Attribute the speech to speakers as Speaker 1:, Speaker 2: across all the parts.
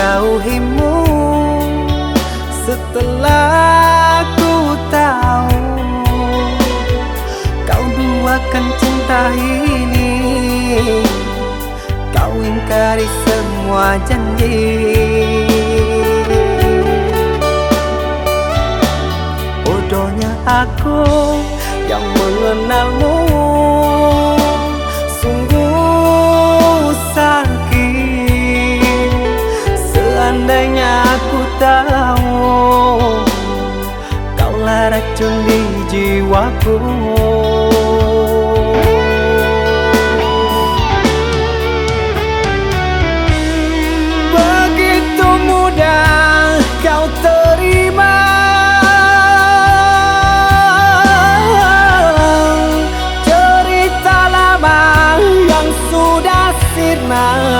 Speaker 1: aku menjauhimu Setelah ku tahu Kau duakan cinta ini Kau ingkari semua janji Bodohnya aku yang mengenalmu jiwaku Begitu mudah kau terima. Cerita lama yang sudah sirna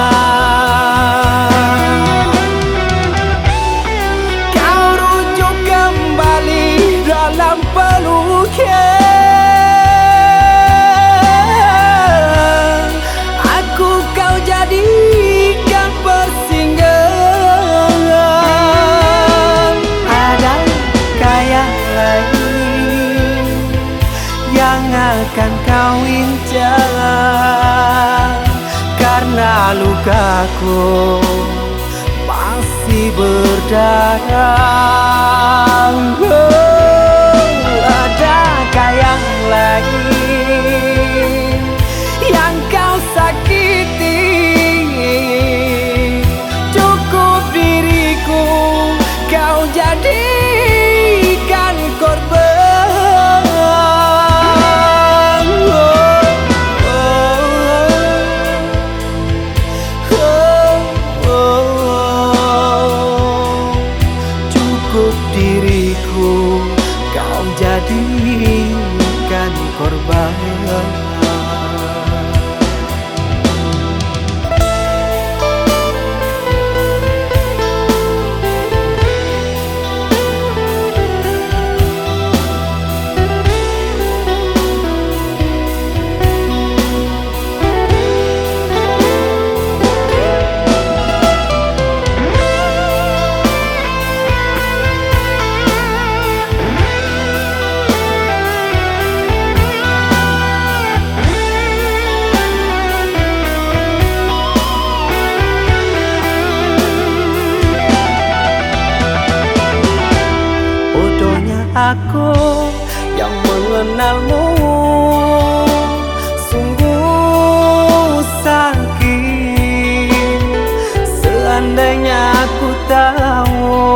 Speaker 1: kau incar Karena lukaku masih berdarah korban aku yang mengenalmu. Sungguh sakit Seandainya aku tahu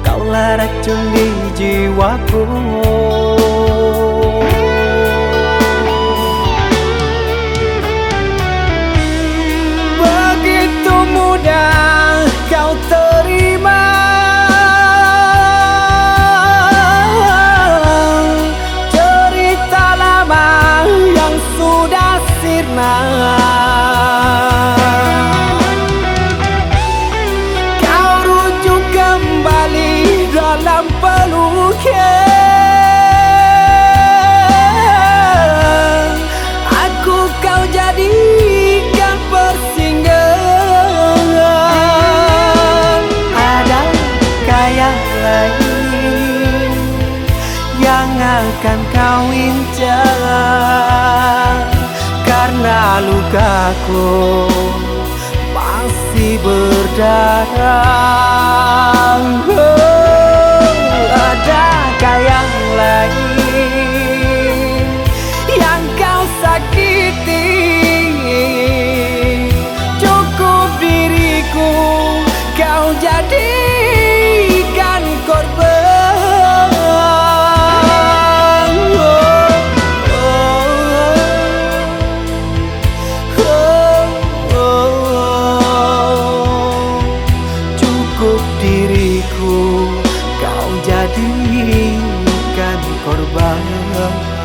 Speaker 1: Kaulah racun di jiwaku incar Karena lukaku masih berdarah higher